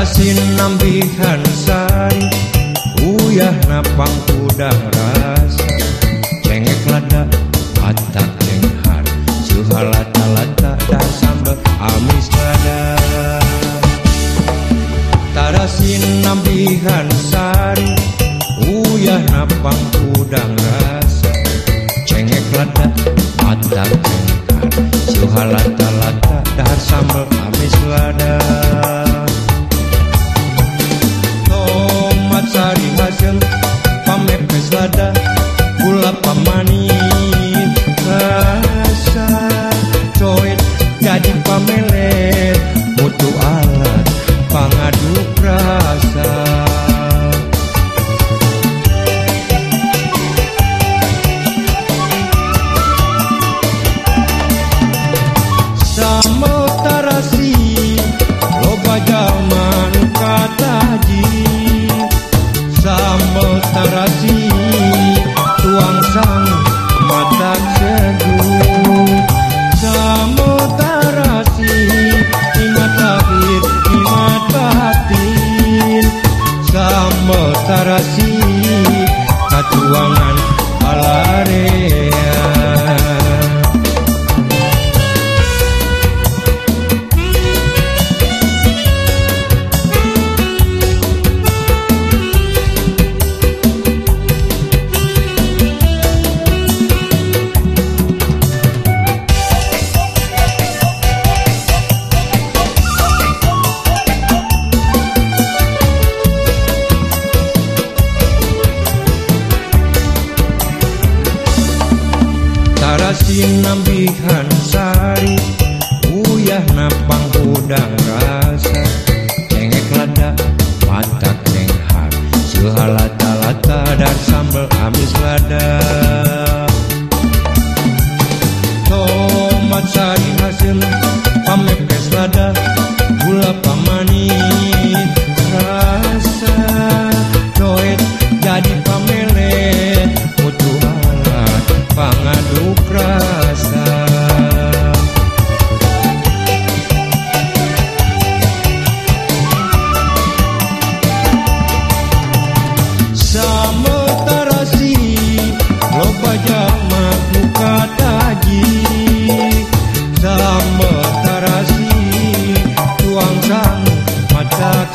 Tarasin nambihan sari Uyah napang udang rasa Cengek lada atak cenghar Suhalata-lata dan sambal amis lada. Tarasin nambihan sari Uyah napang udang rasa Cengek lada atak motarasi katuangan alarea Sinambihan sari Uyah napang udang rasa. Cengek lada matak neng har Suhalata lata dan sambal amis lada. tentang macak